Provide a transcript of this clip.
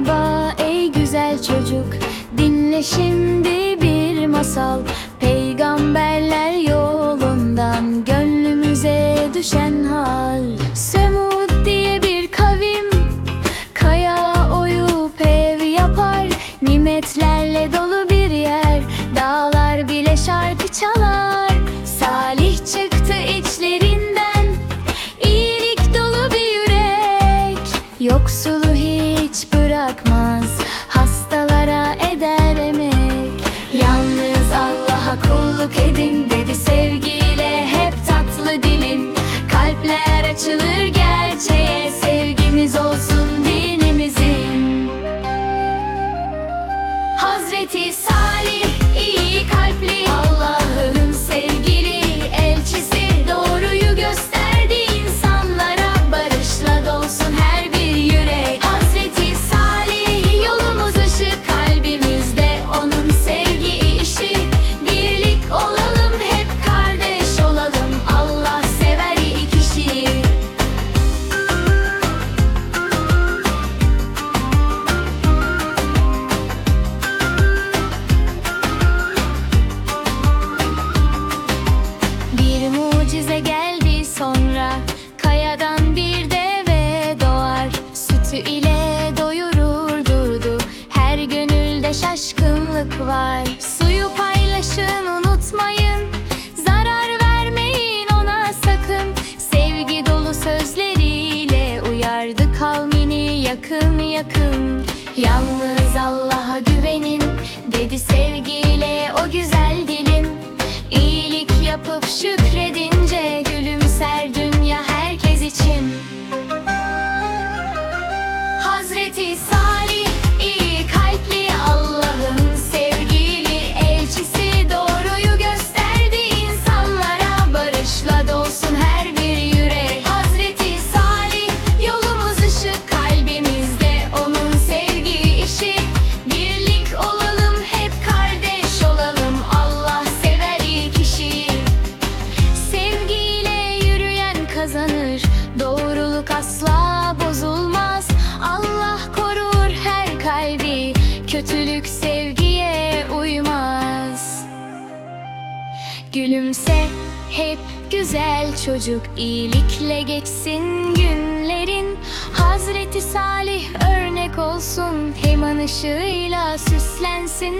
merhaba ey güzel çocuk. Dinle şimdi bir masal. Peygamberler yolundan Gönlümüze düşen hal. Sömur Kayadan bir deve doğar. Sütü ile doyurur durdu. Her gönülde şaşkınlık var. Suyu paylaşın unutmayın. Zarar vermeyin ona sakın. Sevgi dolu sözleriyle Uyardı kavmini yakın yakın. Yalnız Allah'a güvenin Dedi sevgiyle o güzel dilin. İyilik yapıp şükredince Gülümse hep güzel çocuk iyilikle geçsin günlerin. Hazreti Salih örnek olsun Hemen ışığıyla süslensin